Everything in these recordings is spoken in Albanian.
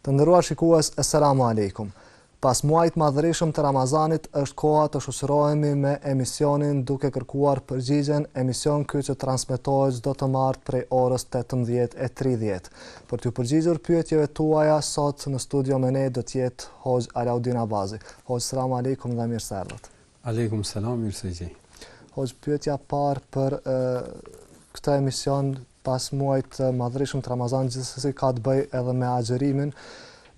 Të nderuar shikues Esselamu Alejkum Pas muajit të madhërishëm të Ramazanit është koha të shoqërohemi me emisionin duke kërkuar përgjigjen emision ky që transmetohet çdo të martë prej orës tetëmbëdhjetë e tridhjetë për t'ju përgjigjur pyetjeve tuaja sot në studio me ne do të jetë Hoxhë Alaudin Abazi Hoxhë Esselamu Alejkum dhe mirë se erdhët Alejkum Selam mirë se gjej Hoxhë pyetja e parë për këtë emision pas muajit të madhërishëm të Ramazanit gjithsesi ka të bëjë edhe me agjërimin,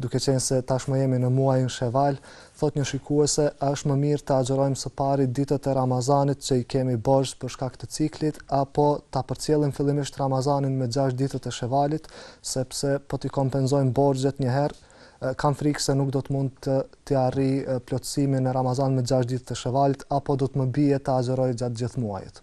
duke qenë se tashmë jemi në muajin Sheval, thotë një shikuese, a është më mirë të agjërojmë së pari ditët e Ramazanit që i kemi borxh për shkak të ciklit, apo ta përcjellim fillimisht Ramazanin me gjashtë ditët e Shevalit, sepse po t'i kompenzojmë borxhet njëherë, kam frikë se nuk do të mund të ta arrij plotësimin e Ramazanit me gjashtë ditët e Shevalit, apo do të më bie të agjëroj gjatë gjithë muajit.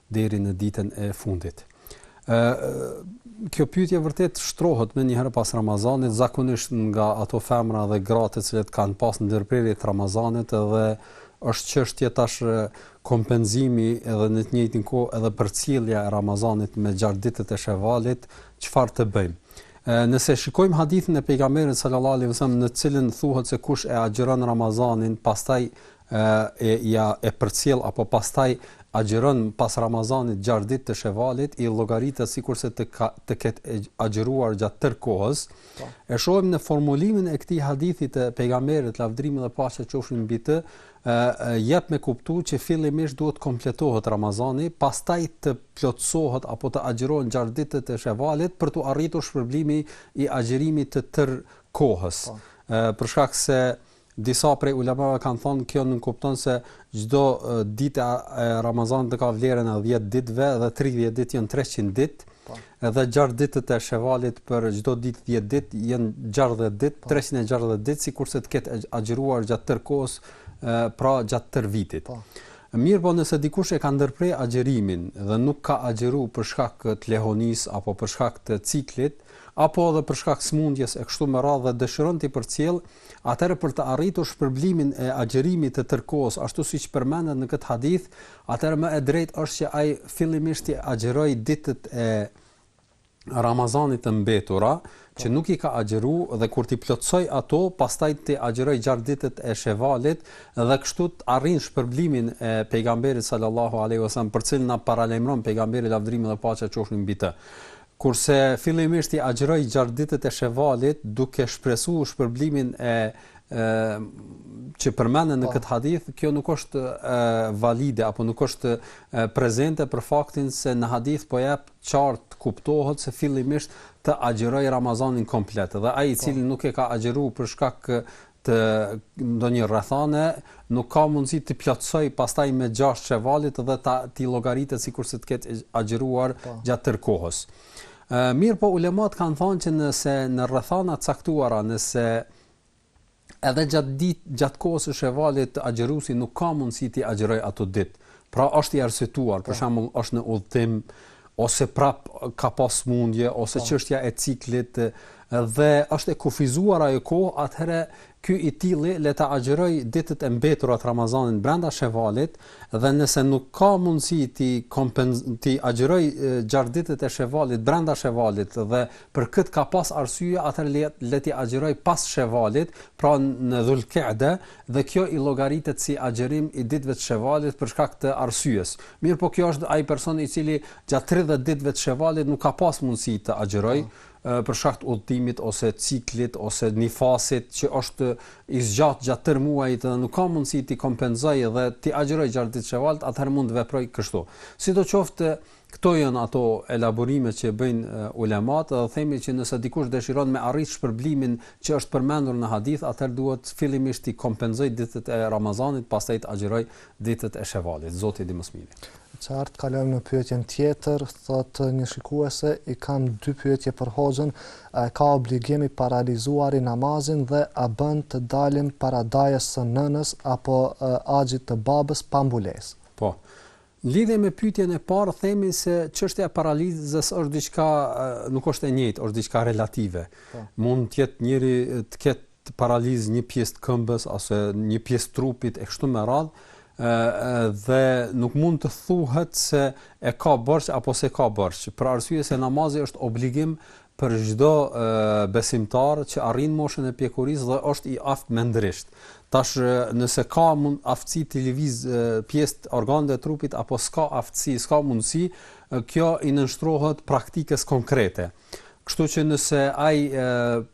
deri në ditën e fundit. Ë kjo pyetje vërtet shtrohet menjëherë pas Ramazanit, zakonisht nga ato femra dhe gra të cilat kanë pas ndërprerje të Ramazanit dhe është çështje tash kompenzimi edhe në të njëjtin kohë edhe përcjellja e Ramazanit me gjashtë ditët e Shevalit, çfarë të bëjmë? Ë nëse shikojmë hadithin e pejgamberit sallallahu alaihi wasallam në të cilin thuhet se kush e agjëron Ramazanin, pastaj e ia e përcjell apo pastaj agjëron pas Ramazanit gjashtë ditë të Shevalit i llogaritet sikurse të ka, të ketë agjëruar gjatë tërë kohës. Po. E shohim në formulimin e këtij hadithi të pejgamberit lavdrimi dhe paqja qofshin mbi të, ë jep me kuptu që fillimisht duhet të kompletohet Ramazani, pastaj të plotësohet apo të agjërohen gjashtë ditë të Shevalit për t'u arritur shpërblimi i agjërimit të tërë kohës. Po. Ë për shkak se ë Disa prej ulemave kanë thënë kjo nënkupton se çdo ditë e Ramazanit ka vlerën e 10 ditëve dhe 30 ditë janë 300 ditë. Po. Edhe 6 ditët e Shevalit për çdo ditë 10 ditë janë 60 ditë, 360 po. ditë sikurse të ketë agjëruar gjatë tërë kohës, pra gjatë tërë vitit. Po. Mirëpo nëse dikush e ka ndërpre agjërimin dhe nuk ka agjëru për shkak të lehonisë apo për shkak të ciklit, apo edhe për shkak smundjes e kështu me radhë dhe dëshiron t'i përcjellë, atëherë për të arritur shpërblimin e agjërimit të tërë kohës ashtu siç përmendet në këtë hadith, atëherë më e drejtë është që ai fillimisht t'i agjërojë ditët e Ramazanit të mbetura, që po. nuk i ka agjëru dhe kur t'i plotësojë ato, pastaj t'i agjërojë gjashtë ditët e shevalit dhe kështu të arrin shpërblimin e pejgamberit sallallahu alaihi wasallam për cilin na paralajmëron pejgamberi lavdrimi dhe paqja qofshin mbi të. Kurse fillimisht i agjëroj gjashtë ditët e Shevalit duke shpresuar shpërblimin e që përmendet në këtë hadith, kjo nuk është valide apo nuk është prezente për faktin se në hadith pa qartë kuptohet se fillimisht të agjërojë Ramazanin komplet dhe ai i cili nuk e ka agjëruar për shkak të ndonjë rrethane, nuk ka mundësi të plotësojë pastaj me 6 të Shevalit dhe ta t'i llogaritet sikurse të ketë agjëruar gjatë tërë kohës. Ë mirëpo ulemat kanë thënë që nëse në rrethana të caktuara, nëse edhe gjatë ditë gjatë kohës së Shevalit agjërusi nuk ka mundësi t'i agjërojë ato ditë. Pra është i arsyetuar, për shembull, është në udhëtim ose prap ka pas smundje ose çështja e ciklit dhe është e kufizuar ajo kohë, atëherë ky i tilli le t'i agjërojë ditët e mbetura të Ramazanit brenda Shevalit dhe nëse nuk ka mundësi t'i t'i agjërojë gjashtë ditët e Shevalit brenda Shevalit dhe për kët ka pas arsye, atëherë le t'i agjërojë pas Shevalit, pra në Dhulqa'da, dhe kjo i llogaritet si agjërim i ditëve të Shevalit për shkak të arsyes. Mirëpo kjo është ai person i cili gjatë tridhjetë ditëve të Shevalit nuk ka pas mundësi të agjërojë, për shkak të udhëtimit ose ciklit ose nifasit që është i zgjatë gjatë tërë muajit dhe nuk ka mundësi t'i kompenzojë dhe t'i agjërojë gjashtë ditë të Shevalit, atëherë mund të veprojë kështu. Sidoqoftë, Këto janë ato elaborime që bëjnë ulemat dhe themi që nëse dikush dëshiron me arrit shpërblimin që është përmendur në hadith, atëherë duhet fillimisht t'i kompenzojë ditët e Ramazanit, pastaj të agjërojë ditët e Shevalit. Zoti e di më së miri. E qartë, kalojmë në pyetjen tjetër, thotë një shikuese, i kam dy pyetje për hoxhën, a e ka obligim i paralizuari namazin dhe a bën të dalim para dajës së nënës apo axhës të babës pa mbulesë? Po. Lidhje me pyetjen e parë themi se çështja e paralizës është diçka nuk është e njëjtë, është diçka relative. Po. Mund të jetë njëri të ketë paralizë një pjesë të këmbës ose një pjesë trupit e kështu me radhë, dhe nuk mund të thuhet se e ka borxh apo s'e ka borxh, për arsye se namazi është obligim për çdo besimtar që arrin moshën e pjekurisë dhe është i aftë mendërisht. Tash nëse ka mund aftësi t'i lëvizë pjesët, organet e trupit apo s'ka aftësi, s'ka mundësi, kjo i nënshtrohet praktikës konkrete. Kështu që nëse ai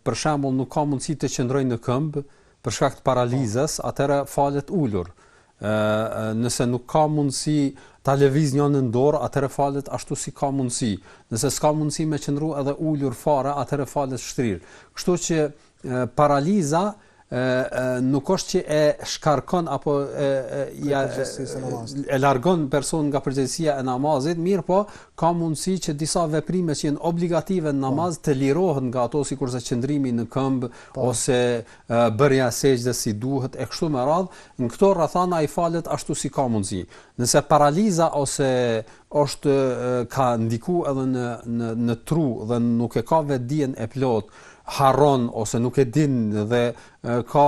për shembull nuk ka mundësi të qëndrojë në këmbë për shkak të paralizës, atëra falet ulur. nëse nuk ka mundësi ta lëviz njënën dorë, atëherë falet ashtu si ka mundësi. Nëse s'ka mundësi me qëndru edhe ulur fare, atëherë falet shtrirë. Kështu që e, paraliza e, e, nuk është që e shkarkon apo e, e, ja, e, e largon personin nga përgjegjësia e namazit, mirëpo ka mundësi që disa veprime që jenë obligative në po. namaz të lirohet nga ato sikurse qëndrimi në këmbë po. ose bërja e sexhdes si duhet e kështu me radhë, në këto rrethana ai falet ashtu si ka mundësi. Nëse paraliza ose është ka ndiku edhe në në në tru dhe nuk e ka vetëdijen e plotë, harron ose nuk e din dhe ka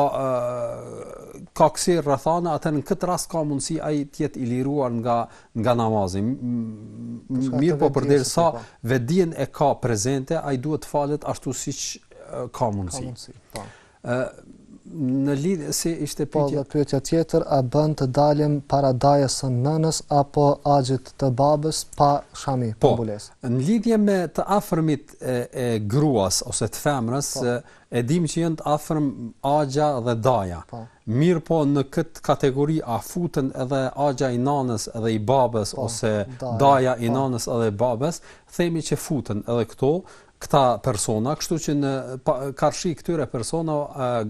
ka kësi rrethana, atëherë në këtë rast ka mundësi ai të jetë i liruar nga nga namazi. Mirëpo përderisa po. vetëdijen e ka prezente, ai duhet të falet ashtu siç Ka mundësi. Ka mundësi, po. Në lidhje, si ishte po, pyetja? Po, dhe pyetja tjetër, a bën të dalim para dajës së nënës apo agjit të babës pa shami, pa po, mbulesë? Po, në lidhje me të afërmit e, e gruas ose të femrës, po. e dim që jënë të afërm agja dhe daja. Po. Mirëpo në këtë kategori a futën edhe agja i nanës edhe i babës po, ose daja, daja i po. nanës edhe i babës, themi që futën edhe këto, këta persona, kështu që karshi këtyre personave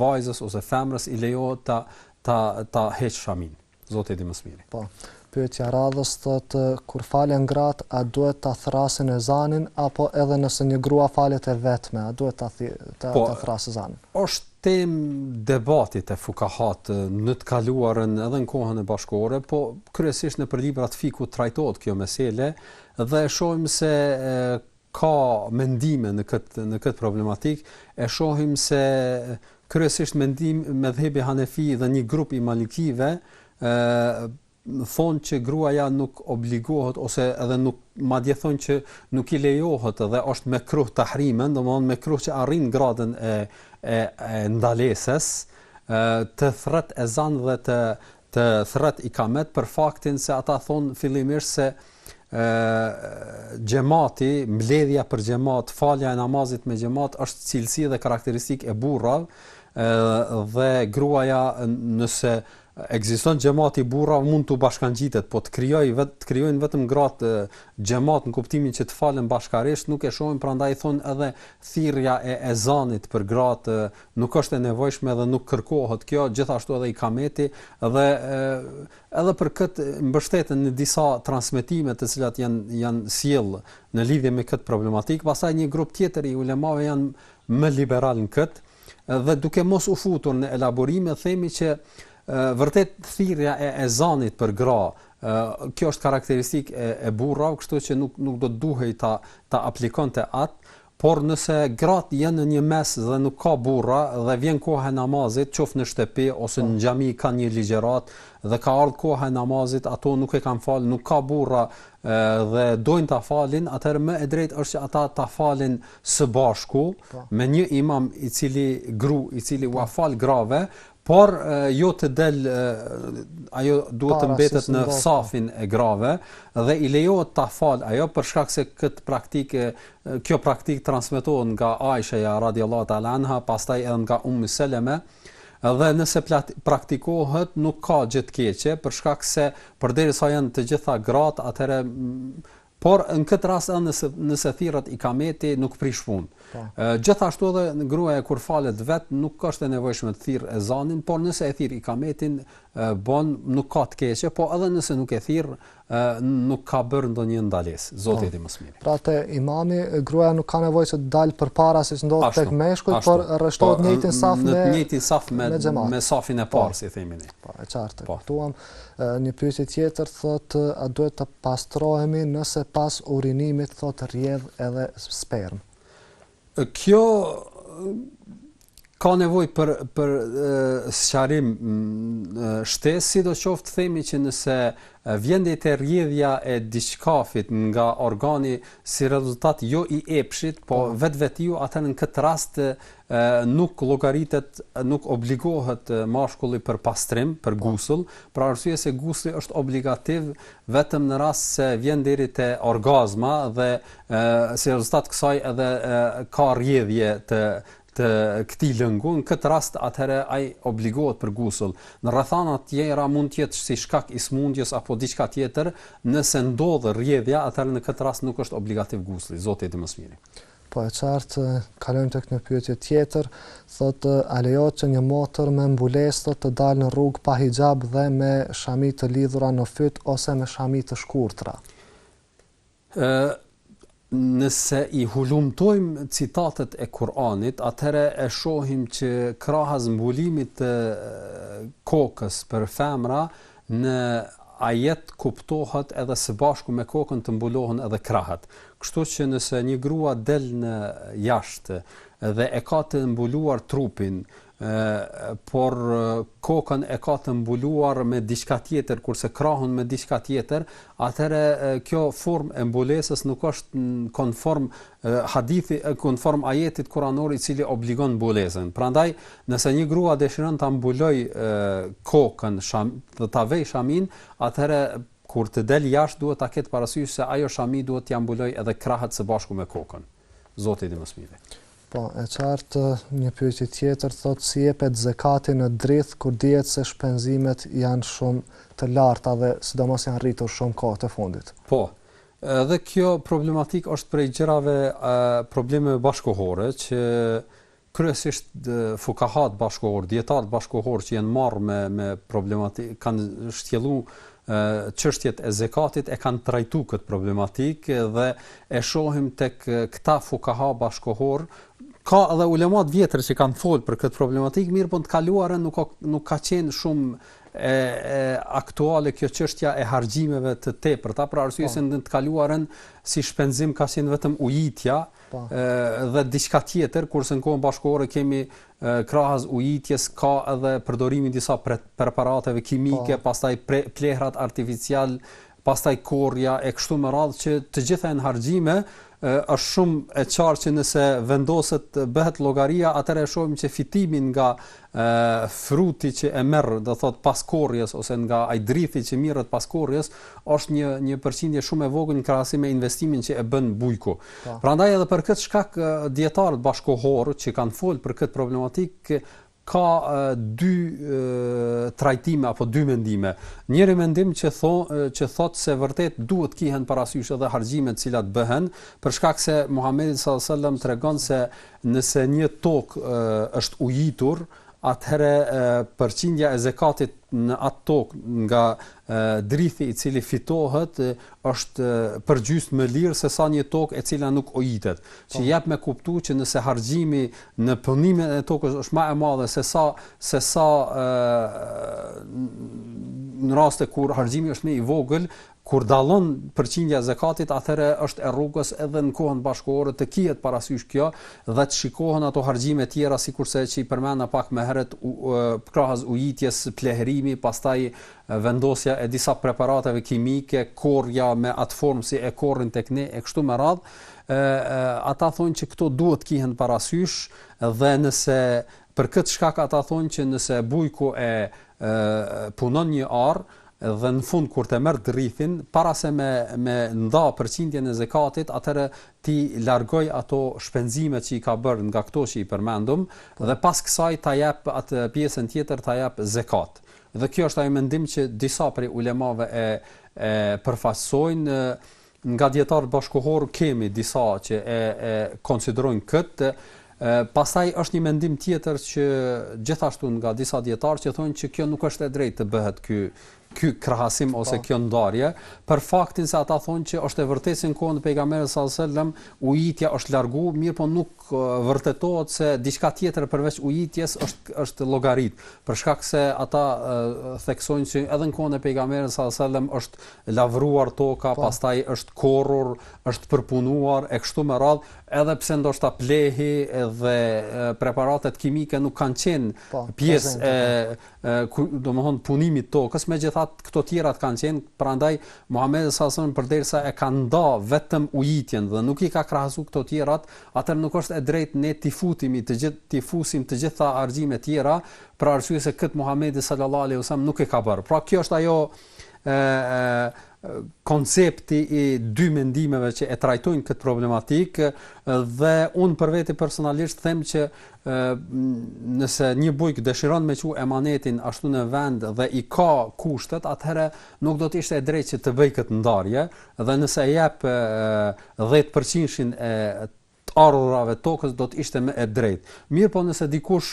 vajzës ose femrës i lejohet ta ta ta heq shaminë. Zoti e di më së miri. Po. Pyetja e radhës thotë kur falen gratë a duhet ta thrrasin ezanin apo edhe nëse një grua falet e vetme a duhet ta ta po, ta thrrasë ezanin. Po. Është temë debati te fukahat në të kaluarën edhe në kohën e bashkëkohore, po kryesisht nëpër librat e fikhut trajtohet kjo mesele, Dhe e shohim se ka mendime në këtë në këtë problematikë, e shohim se kryesisht mendim medhhebi Hanefi dhe një grup i Malikive ë thonë që gruaja nuk obligohet ose edhe nuk madje thonë që nuk i lejohet dhe është mekruh tahrimen, domethënë mekruh që arrin gradën e e, e ndalesës, të thrret ezan dhe të të thrret ikamet për faktin se ata thonë fillimisht se ë xhemati, mbledhja për xhemat, falja e namazit me xhemat është cilësi dhe karakteristikë e burrave, ë dhe gruaja nëse ekziston xhemati i burrave mund t'u bashkangjitet, po të krijojë vetë të krijojnë vetëm gratë xhemat në kuptimin që të falen bashkarisht, nuk e shohin prandaj thonë edhe thirrja e ezanit për gratë Nuk është e nevojshme dhe nuk kërkohet kjo, gjithashtu edhe ikameti dhe edhe për këtë mbështeten në disa transmetime të cilat janë janë sjellë në lidhje me këtë problematikë, pastaj një grup tjetër i ulemave janë më liberalë në këtë dhe duke mos u futur në elaborime themi që vërtet thirrja e ezanit për gra kjo është karakteristikë e, e burrave, kështu që nuk nuk do të duhej ta ta aplikonte atë Por nëse gratë janë në një mes dhe nuk ka burra dhe vjen koha e namazit, qoftë në shtëpi ose në po. xhami kanë një ligjëratë dhe ka ardhur koha e namazit, ato nuk e kanë falë, nuk ka burra dhe dojnë ta falin, atëherë më e drejtë është që ata ta falin së bashku po. me një imam i cili grua, i cili po. ua fal grave, por jo të dalë ajo duhet të mbetet në safin e grave dhe i lejohet ta falë ajo për shkak se këtë praktikë Kjo praktikë transmetohet nga Aishaja radijallahu ta'ala anha, pastaj edhe nga Ummu Seleme, dhe nëse praktikohet nuk ka gjë të keqe, për shkak se përderisa janë të gjitha gratë, atëherë por në këtë rast edhe nëse nëse thirret ikameti nuk prish punë. Po. Gjithashtu edhe gruaja kur falet vetë nuk është e nevojshme të thirrë ezanin, por nëse e thirr ikametin bon nuk ka të keqe, po edhe nëse nuk e thirr nuk ka bërë ndonjë ndalesë, Zoti e di më së miri. Pra te imami, gruaja nuk ka nevojë që të dalë përpara siç ndodh tek meshkujt, por rreshtohet po, në njëjtin saf me në të njëjtin saf me me safin e po. parë, si themi ne. Po, e qartë. Po. Po kam një pyetje tjetër thotë a duhet të pastrohemi nëse pas urinimit thotë rrjedh edhe spermë. Kjo ka nevojë për për sqarim shtesë sidoqoftë themi që nëse vjen deri te rrjedhja e diçkafit nga organi si rezultat jo i epshit, po, po. vetvetiu, atër në këtë rast nuk llogaritet, nuk obligohet mashkulli për pastrim, për gusull, për arsye se gusulli është obligativ vetëm në rast se vjen deri te orgazma dhe si rezultat i kësaj edhe ka rrjedhje të të këtij lëngu, në këtë rast atëherë ai obligohet për gusull. Në rrethana të tjera mund të jetë si shkak i sëmundjes apo diçka tjetër, nëse ndodh rrjedhja, atëherë në këtë rast nuk është obligativ guslli, Zoti e di më së miri. Po e qartë, kalojmë tek një pyetje tjetër, thotë a lejohet që një motër me mbulesë thotë të dalë në rrugë pa hixhab dhe me shami të lidhura në fyt ose me shami të shkurtra? Ë nëse i hulumtojmë citatet e Kur'anit, atëherë e shohim që krahas mbulimit të kokës për femra, Në ajet kuptohet edhe së bashku me kokën të mbulohen edhe krahët. Kështu që nëse një grua del jashtë dhe e ka të mbuluar trupin, por kokën e ka të mbuluar me diçka tjetër kurse krahun me diçka tjetër, atëherë kjo formë e mbulesës nuk është konform Hadithi, konform ajetit kuranor i cili obligon mbulesën. Prandaj, nëse një grua dëshiron ta mbulojë kokën dhe ta vejë shaminë, atëherë kur të del jashtë duhet ta ketë parasysh se ajo shami duhet t'ia mbulojë edhe krahët së bashku me kokën. Zoti e di më së miri. Po, e qartë, një pyetje tjetër thotë si jepet zekati në drithë kur dihet se shpenzimet janë shumë të larta dhe sidomos janë rritur shumë kohët e fundit. Po, Edhe kjo problematikë është prej gjërave, problemeve bashkëkohore që kryesisht fukahat bashkëkohor, dijetarët bashkëkohor që janë marrë me me problematikë kanë shtjellu çështjet e zekatit e kanë trajtu këtë problematikë dhe e shohim tek këta fukaha bashkëkohor ka edhe ulema të vjetër që kanë folë për këtë problematikë, mirëpo në të kaluarën nuk ka qenë shumë e aktuale kjo çështja e hargjimeve të tepërta, për arsye po. se në të kaluarën si shpenzim ka qenë vetëm ujitja po. dhe diçka tjetër, kurse në kohën bashkëkohore kemi krahas ujitjes ka edhe përdorimi i disa preparateve kimike, po. pastaj plehrat artificial pastaj korrja e kështu me radhë që të gjitha janë hargjime, është shumë e qartë që nëse vendoset, bëhet llogaria, atëherë e shohim që fitimi nga ë fruti që e merr, do thotë pas korrjes ose nga ai drithi që mirret pas korrjes, është një një përqindje shumë e vogël në krahasim me investimin që e bën bujku. Po. Prandaj edhe për këtë shkak dijetarët bashkëkohorë që kanë folë për këtë problematikë Ka dy trajtime apo dy mendime. Njëri mendim që thonë që thotë se vërtet duhet kihen parasysh edhe hargjimet të cilat bëhen, për shkak se Muhamedi sallallahu alaihi wasallam tregon se nëse një tokë është ujitur, atëherë përqindja e zekatit në atë tokë nga Drithi i cili fitohet është përgjysmë më lirë se sa një tokë e cila nuk ujitet, po. që jep me kuptu që nëse hargjimi në punimin e tokës është ma e madhe se sa se sa e, në raste kur hargjimi është më i vogël, kur dallon përqindja e zekatit, atëherë është e rrugës edhe në kohën bashkëkohore të kihet parasysh kjo dhe të shikohen ato hargjime tjera sikurse që i përmenda pak më herët krahas ujitjes, plehërimi, pastaj vendosja e disa preparateve kimike, korrja me atë formë si e korrin tek ne e kështu me radhë, ata thonë që këto duhet të kihen parasysh dhe nëse për këtë shkak ata thonë që nëse bujku e, e punon një arë, dhe në fund kur të merr drithin para se me nda përqindjen e zekatit atëherë t'i largojë ato shpenzimet që i ka bërë nga këto që i përmendum dhe pas kësaj ta japë atë pjesën tjetër ta japë zekat Dhe ky është ai mendim që disa prej ulemave e e përfaqësojnë nga dijetarët bashkëkohorë kemi disa që e e konsiderojnë këtë pastaj është një mendim tjetër që gjithashtu nga disa dijetarë që thonë që kjo nuk është e drejtë të bëhet ky ky krahasim, po, ose kjo ndarje për faktin se ata thonë që është e vërtetë se në kohën e pejgamberit sallallahu alajhi wasallam ujitja është largu mirëpo nuk vërtetohet se diçka tjetër përveç ujitjes është është llogarit, për shkak se ata theksojnë se edhe në kohën e pejgamberit sallallahu alajhi wasallam është lavruar toka, po, pastaj është korrur, është përpunuar e kështu me radhë, edhe pse ndoshta plehi dhe preparatet kimike nuk kanë qenë po, pjesë e domethënë punimit tokës megjithatë këto të tjerat kanë qenë prandaj Muhamedi sallallahu alajhi wasallam përderisa e ka nda vetëm ujitjen dhe nuk i ka krahasu këto të tjerat atëherë nuk është e drejtë ne t'i futim të gjithë t'i fusim të gjitha harxhimet e tjera për arsye se kët Muhamedi sallallahu alajhi wasallam nuk e ka bërë pra kjo është ajo e, e koncepti i dy mendimeve që e trajtojnë këtë problematikë dhe unë për vete personalisht them që ë nëse një bujk dëshiron me çu emanetin ashtu në vend dhe i ka kushtet, atëherë nuk do të ishte e drejtë që të bëjë këtë ndarje dhe nëse e jep 10%-shin e të ardhurave tokës do të ishte më e drejtë. Mirëpo nëse dikush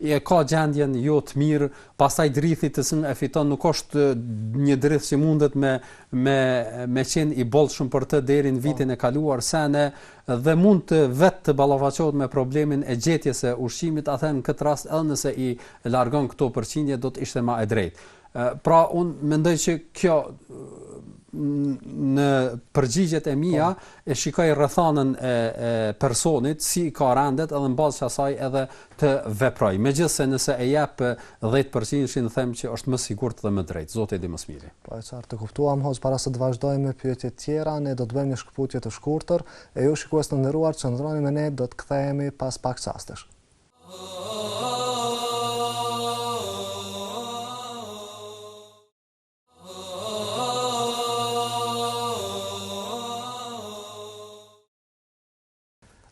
e ka gjendjen jo të mirë, pastaj drithi të sënë e fiton nuk është një drithë që mundet me, me, me qenë i bollshëm për të deri në, po, vitin e kaluar, se ne dhe mund të vetë të ballafaqohet me problemin e gjetjes së ushqimit, atëherë në këtë rast edhe nëse i largon këto përqindje do të ishte më e drejtë. Pra unë mendoj që kjo në përgjigjet e mia, po, e shikoj rrethanën e, e personit si i ka rendet edhe në bazë të asaj edhe të veproj, megjithëse nëse e jep dhjetë përqindshin them që është më sigurt dhe më drejt. Zoti e di më së miri. Po e qartë, e kuptuam hoxhë, para se të vazhdojmë me pyetjet tjera, ne do të bëjmë një shkëputje të shkurtër, e ju shikues të nderuar qëndroni me ne do të kthehemi pas pak çastesh.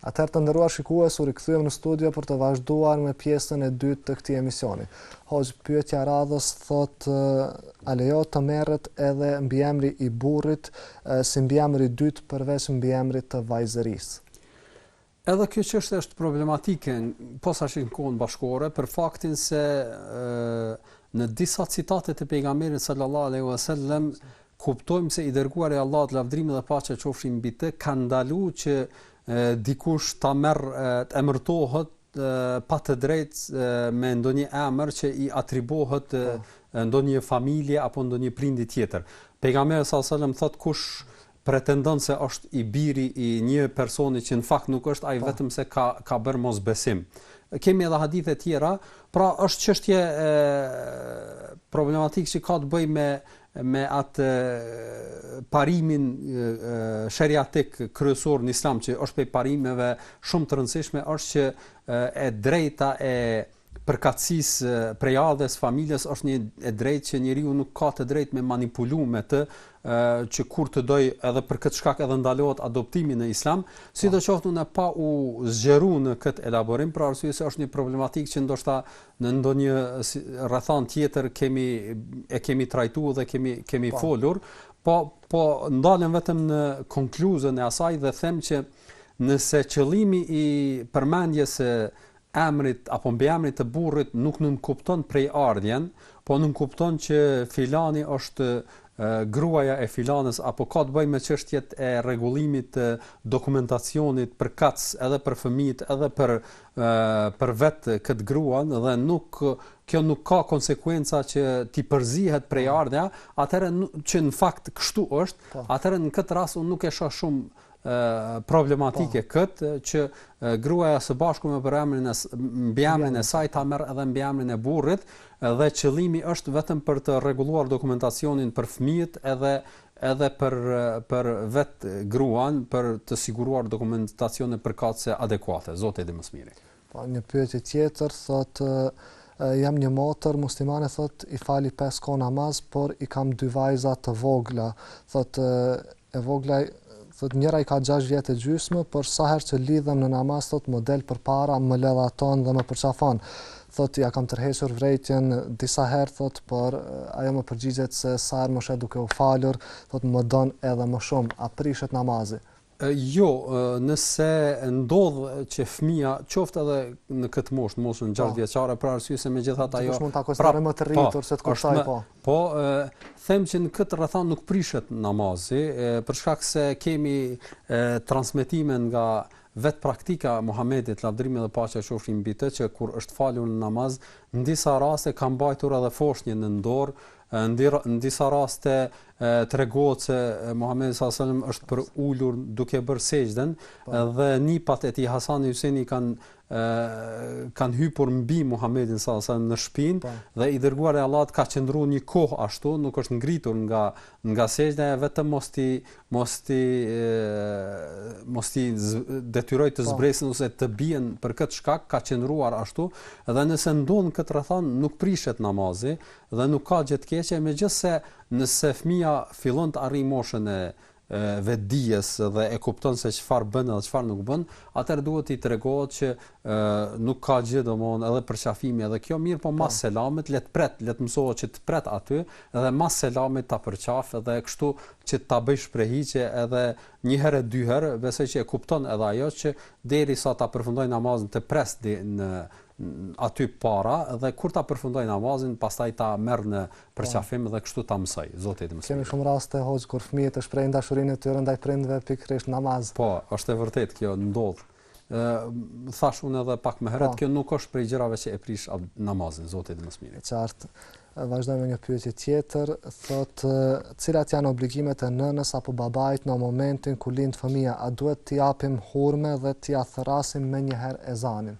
Atëherë të nderuar shikues, u rikthyem në studio për të vazhduar me pjesën e dytë të këtij emisioni. Hoxh, pyetja e radhës thot a lejohet të merret edhe mbiemri i burrit si mbiemër i dytë përveç mbiemrit të vajzërisë? Edhe kjo çështje është problematike posaçërisht në kohën bashkëkohore për faktin se në disa citate të pejgamberit sallallahu alaihi wasallam Kuptojmë se i Dërguari i Allahut lavdrimi dhe paqja qofshin mbi të ka ndalu që dikush ta merr të emërtohet pa të drejtë me ndonjë emër që i atribohet ndonjë familje apo ndonjë prindi tjetër. Pejgamberi alejhi selam thot kush pretendon se është i biri i një personi që në fakt nuk është ai vetëm se ka ka bër mosbesim. Kemi edhe hadithe tjera, pra është çështje problematik që ka të bëjë me me atë parimin sheriatik kryesor në islam që është prej parimeve shumë të rëndësishme është që e drejta e përkatësisë prejardhjes së familjes është një e drejtë që njeriu nuk ka të drejtë me manipulu me të që kur të doj edhe për këtë shkak edhe ndalohet adoptimi në islam, sidoqoftë unë pa u zgjeru në këtë elaborim, për arsye se është një problematikë që ndoshta në ndonjë rrethan tjetër kemi e kemi trajtu dhe kemi kemi folur, po po ndalem vetëm në konkluzën e asaj dhe them që nëse qëllimi i përmendjes së emrit apo mbiemrit të burrit nuk nënkupton prejardhjen, po nënkupton që filani është gruaja e filanës apo ka të bëjë me çështjet e rregullimit të dokumentacionit përkatës edhe për fëmijët edhe për për vet këtë gruan dhe nuk kjo nuk ka konsekuenca që t'i përzihet prejardhja, atëherë që në fakt kështu është, atëherë në këtë rast unë nuk e shoh shumë problematike këtë që gruaja së bashku me emrin e mbiemrin e saj ta merr edhe mbiemrin e burrit dhe qëllimi është vetëm për të rregulluar dokumentacionin për fëmijët edhe edhe për për vet gruan për të siguruar dokumentacione përkatëse adekuate Zoti e di më së miri po një pyetje tjetër thotë jam një motër muslimane thot i fali pesë kohë namaz por i kam dy vajza të vogla thot E vogla thotë njëra i ka gjashtë vjet e gjysmë, por sa herë që lidhem në namaz thotë më del përpara, më ledhaton dhe më përqafon. Thotë ia kam tërhequr vërejtjen disa herë thotë, por ajo më përgjigjet se sa herë më sheh duke u falur, thotë më don edhe më shumë. A prishet namazi? Jo, nëse ndodh që fëmija, qoftë edhe në këtë moshë, në moshën 6 vjeçare, për arsye se megjithatë ajo prapë mund ta konsiderojmë më të rritur po, se të kuptoj po. Po, them që në këtë rrethanë nuk prishet namazi, për shkak se kemi transmetime nga vetë praktika e Muhamedit lavdërimi dhe paqja qofshin mbi të që kur është falur në namaz në disa raste ka mbajtur edhe foshnjën në dorë në disa raste tregohet se Muhamedi sallallahu alajhi wasallam është përulur duke bërë sexhden dhe nipat e tij Hasani Hyseni kanë ë kanë hypur mbi Muhamedin sallallahu alajhi wasallam në shpinë dhe i dërguar i Allahut ka qëndruar një kohë ashtu, nuk është ngritur nga nga sexhdja e vetëm mos t'i mos t'i mos t'i detyrojë të zbresin ose të bien për këtë shkak ka qëndruar ashtu dhe nëse ndodh në këtë rrethanë nuk prishet namazi dhe nuk ka gjë të keqe, megjithëse nëse fëmija fillon të arrijë moshën e vetëdijes dhe e kupton se çfarë bën dhe çfarë nuk bën, atëherë duhet t'i tregohet që ë nuk ka gjë domthon edhe përqafimi edhe kjo mirëpo mas selamit le të pret, le të mësohet që të pret aty dhe mas selamit ta përqaf dhe kështu që ta bëj shprehi që edhe një herë e dy herë, besoj që e kupton edhe ajo që derisa ta përfundojë namazin të presë aty para dhe kur ta përfundojë namazin, pastaj ta merr në përqafim dhe kështu ta mësojë, Zoti e di më së miri. Kemi shumë raste hoxhë kur fëmijët e shprehin dashurinë e tyre ndaj prindëve pikërisht në namaz. Po, është e vërtetë kjo, ndodh. Ë thash unë edhe pak më herët, kjo nuk është prej gjërave që e prish namazin, Zoti e di më së miri. E qartë. Vazhdojmë me një pyetje tjetër, thotë cilat janë obligimet e nënës apo babait në momentin kur lind fëmija, a duhet t'i japim hurme dhe t'ia thërrasim menjëherë ezanin?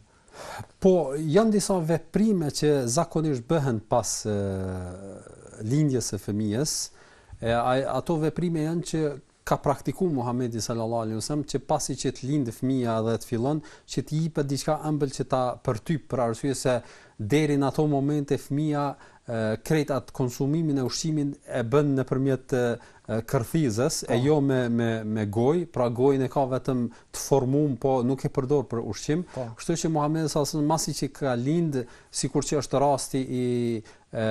Po, janë disa veprime që zakonisht bëhen pas lindjes së fëmijës, e ato veprime janë që ka praktiku Muhamedi sallallahu alaihi wasallam që pasi që të lindë fëmija dhe të fillon që t'i jepet diçka ëmbël që ta përtyp për arsye se deri në ato momente fëmija krejt atë konsumimin e ushqimin e bën nëpërmjet kërthizës e jo me me me gojë, pra gojën e ka vetëm të formuar, po nuk e përdor për ushqim. Po. Kështu që Muhamedi sallallahu alajhi wasallam masi që ka lind, sikur që është rasti i e,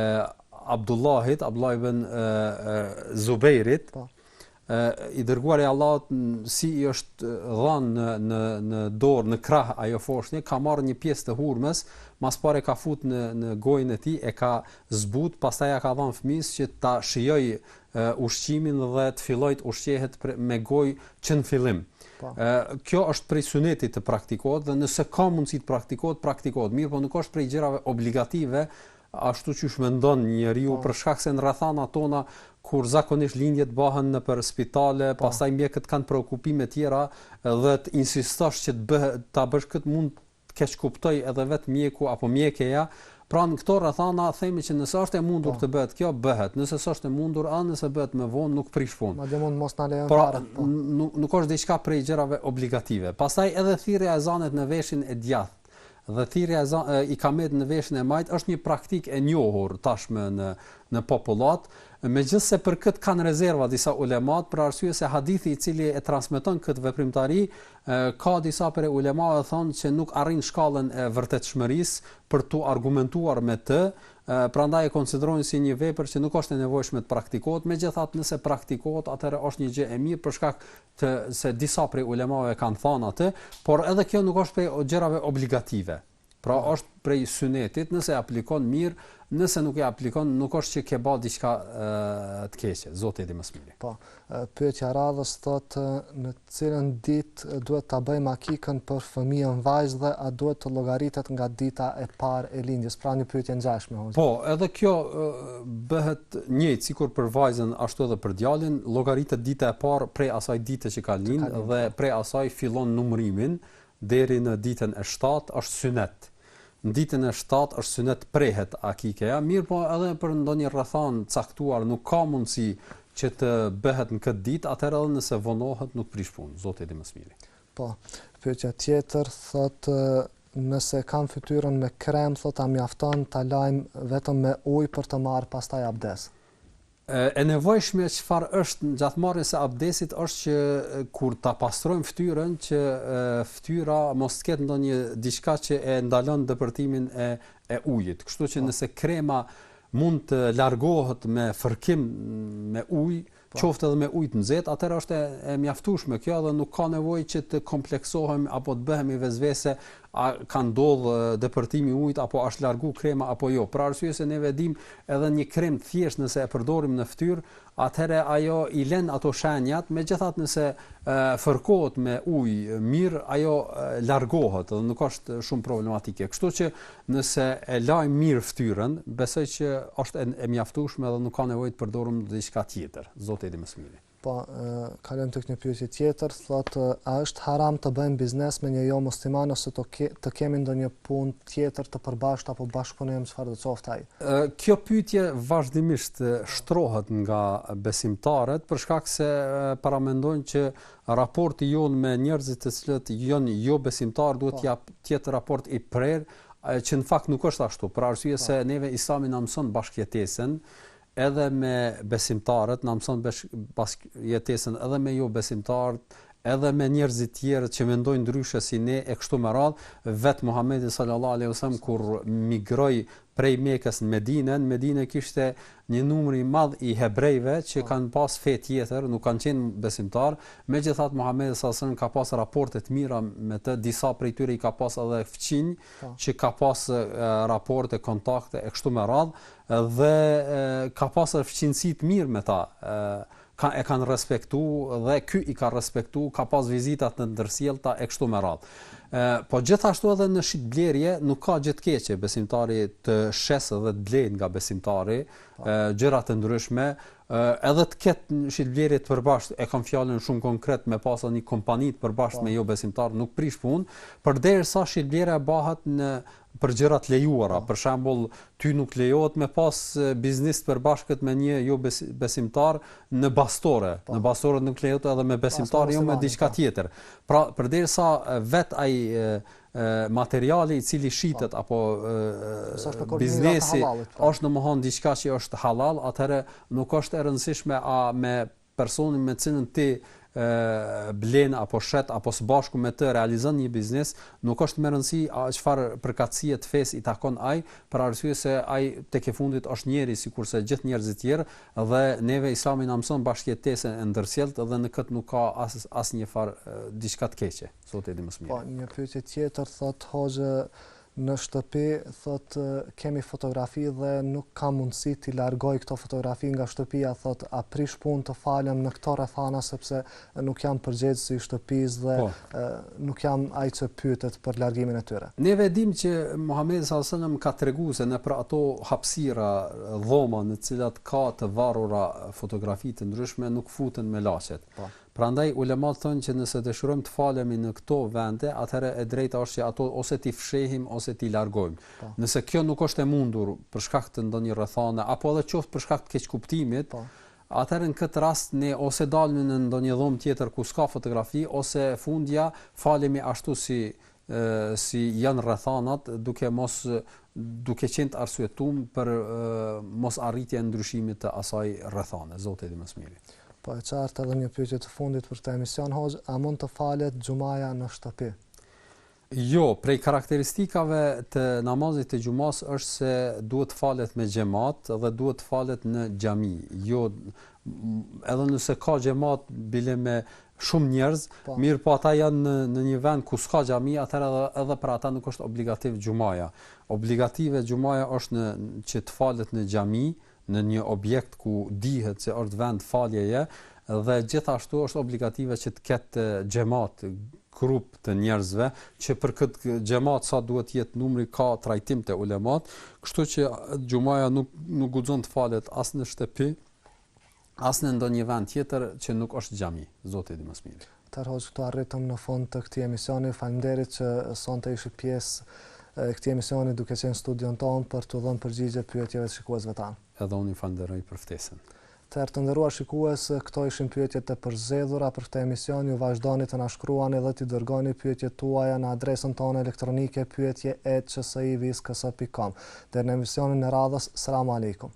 Abdullahit, Abdullah ibn Zubejrit, po. e, i dërguar i Allahut si i është dhënë në në në dorë, në krah ajo foshnje, ka marrë një pjesë të hurmës, më së pari e ka fut në në gojën e tij, e ka zbut, pastaj ia ka dhënë fëmijës që ta shijojë ushqimin dhe të fillojë të ushqehet me gojë që në fillim. Po. Ë kjo është prej sunetit të praktikohet dhe nëse ka mundësi të praktikohet, praktikohet. Mirëpo nuk është prej gjërave obligative ashtu qysh mendon njeriu për shkak se në rrethana tona kur zakonisht lindjet bëhen nëpër spitale, po. pastaj mjekët kanë preokupime të tjera dhe të insistosh që të bëhet ta bësh këtë mund të keqkuptojë edhe vetë mjeku apo mjekeja, pra në këto rrethana themi që nëse është e mundur po. të bëhet kjo, bëhet, nëse s'është e mundur, edhe nëse bëhet më vonë, nuk prish punë. Madje mund mos na lejon pra, fare. Po. Nuk nuk është diçka prej gjërave obligative. Pastaj edhe thirrja e ezanit në veshin e djathtë dhe thirrja e ikametit në veshin e majtë është një praktikë e njohur tashmë në në popullatë, megjithëse për këtë kanë rezerva disa ulemat për arsye se hadithi i cili e transmeton këtë veprimtari Ka disa prej ulemave thonë që nuk arrin shkallën e vërtetshmërisë për t'u argumentuar me të, prandaj e konsiderojnë si një vepër që nuk është e nevojshme të praktikohet, megjithatë nëse praktikohet atëherë është një gjë e mirë për shkak të se disa prej ulemave kanë thënë atë, por edhe kjo nuk është prej gjërave obligative. Pra është prej synetit nëse e aplikon mirë, nëse nuk e aplikon nuk është që ke ba diçka të keqe, Zoti e di më së miri. Po, pyetja e radhës thotë në cilën ditë duhet ta bëjmë akikën për fëmijën vajzë dhe a duhet të llogaritet nga dita e parë e lindjes? Pra një pyetje e ngjashme hoxhë. Po, edhe kjo bëhet njëjtë sikur për vajzën ashtu edhe për djalin, llogaritet dita e parë prej asaj dite që ka lindë dhe prej asaj fillon numërimin Deri në ditën e shtatë është synet. Në ditën e shtatë është synet të prehet akikeja, mirëpo edhe për ndonjë rrethanë të caktuar nuk ka mundësi që të bëhet në këtë ditë, atëherë edhe nëse vonohet nuk prish punë, Zoti e di më së miri. Po. Pyetja tjetër thotë nëse kam fytyrën me krem thotë a mjafton ta lajmë vetëm me ujë për të marrë pastaj abdes? E nevojshme çfarë është gjatë marrjes së abdesit është që kur ta pastrojmë fytyrën që fytyra mos të ketë ndonjë diçka që e ndalon depërtimin e e ujit. Kështu që po. nëse krema mund të largohet me fërkim me ujë, po. qoftë edhe me ujë të nxehtë, atëherë është e, e mjaftueshme kjo dhe nuk ka nevojë që të kompleksohemi apo të bëhemi vesvese a ka ndodh depërtimi i ujit apo asht largu krema apo jo për arsye se neve e dim edhe një krem të thjesht nëse e përdorim në fytyrë atëherë ajo i len ato shenjat megjithatë nëse fërkohet me ujë mirë ajo largohet dhe nuk asht shumë problematike kështu që nëse e lajm mirë fytyrën besoj që asht e mjaftueshme dhe nuk ka nevojë të përdorim diçka tjetër zoti e di më së miri Po, kalojmë tek një pyetje tjetër, thotë, a është haram të bëjmë biznes me një jo musliman ose të, ke, të kemi ndonjë punë tjetër të përbashkët apo bashkëpunim çfarëdo qoftë ai? Kjo pyetje vazhdimisht shtrohet nga besimtarët për shkak se paramendojnë që raporti jonë me njerëzit të cilët janë jo besimtarë duhet po. të jetë raport i prerë, që në fakt nuk është ashtu, për arsye po. se neve Islami na mëson bashkëjetesën, edhe me besimtarët, na mëson bashkëjetesën edhe me jo besimtarët, edhe me njerëzit tjerë që mendojnë ndryshe si ne e kështu me radh, vet Muhamedi sallallahu alaihi wasallam kur migroi prej Mekës në Medinë, në Medinë kishte një numër i madh i hebrejve që po. kanë pas fe tjetër, nuk kanë qenë besimtar, megjithatë Muhamedi sallallahu alaihi wasallam ka pas raporte të mira me të, disa prej tyre i ka pas edhe fqinj po. që ka pas raporte, kontakte e kështu me radh, Dhe ka pas fqinjësi të mirë me ta. E kanë respektu dhe ky i ka respektu, ka pas vizita të ndërsjellta e kështu me radhë. Ë po gjithashtu edhe në shit blerje nuk ka gjë të keqe besimtari të shesë dhe të blejë nga besimtari po. gjëra të ndryshme, edhe të ketë në shit blerje të përbashkët, e kam fjalën shumë konkret me pas një kompani të përbashkët po. me jo besimtar nuk prish punë, përderisa shit blerja bëhet në për gjëra të lejuara, po. për shembull, ty nuk të lejohet me pas biznis të përbashkët me një jo besimtar në bastore. Po. Në bastore nuk të lejohet edhe me besimtar, jo me diçka po. tjetër. Pra, përderisa vet ai materiali i cili shitet pa. apo e, biznesi është domthon diçka që është halal, atëherë nuk është e rëndësishme a me personi me të cilin ti blen apo shet apo së bashku me të realizon një biznes, nuk është me rëndësi çfarë përkatësie të fesë i takon ai, për arsye se ai tek e fundit është njeri sikurse gjithë njerëzit e tjerë dhe neve Islami na mëson bashkëjetesën e ndërsjelltë dhe në këtë nuk ka asnjë farë diçka të keqe. Zoti e di më së miri. Po, një pyetje tjetër thotë hoxhë Në shtëpi, thotë, kemi fotografi dhe nuk kam mundësi t'i largoj këto fotografi nga shtëpia, thotë, a prish punë të falem në këto rrethana sepse nuk jam përgjegjësi i shtëpisë dhe nuk jam ai që pyetet për largimin e tyre. Ne e dimë që Muhamedi sallallahu alejhi ve sellem ka tregu se nëpër ato hapësira, dhoma në të cilat ka të varura fotografi të ndryshme nuk futen melaqet. Prandaj ulemat thonë që nëse dëshirojmë të falemi në këto vende, atëherë e drejta është që ato ose t'i fshehim ose t'i largojmë. Po. Nëse kjo nuk është e mundur për shkak të ndonjë rrethane apo edhe qoftë për shkak të keqkuptimit, po. atëherë në këtë rast ne ose dalim në ndonjë dhomë tjetër ku s'ka fotografi ose fundja falemi ashtu si si janë rrethanat duke mos duke qenë të arsyetuar për mos arritjen e ndryshimit të asaj rrethane zoti e di më së miri po e qartë edhe një pyetje të fundit për këtë emision hoxh a mund të falet xhumaja në shtëpi jo prej karakteristikave të namazit të xhumas është se duhet të falet me xhemat dhe duhet të falet në xhami jo edhe nëse ka xhemat bile me shumë njerëz, po. mirëpo ata janë në në një vend ku s'ka xhami, atëherë edhe, edhe për ata nuk është obligativ xhumaja. Obligative xhumaja është në që të falet në xhami, në një objekt ku dihet se është vend faljeje dhe gjithashtu është obligative që të ketë xhemat grup të njerëzve që për këtë xhemat sa duhet të jetë numri ka trajtim te ulemat kështu që xhumaja nuk nuk guxon të falet as në shtëpi as në ndonjë vend tjetër që nuk është xhami zoti i di më së miri Nderuar Hoxhë, këtu arritëm në fund të këtij emisioni. Faleminderit që sonte ishit pjesë e këtij emisioni duke qenë në studion tonë për t'u dhënë përgjigje pyetjeve të shikuesve tanë. Edhe unë ju falënderoj për ftesën. Atëherë të nderuar shikues, këto ishin pyetjet e përzgjedhura për këtë emision, ju vazhdoni të na shkruani dhe t'i dërgoni pyetjet tuaja në adresën tonë elektronike pyetje e peacetvks pikë kom. Deri në emisionin e radhës, Selamu Alejkum!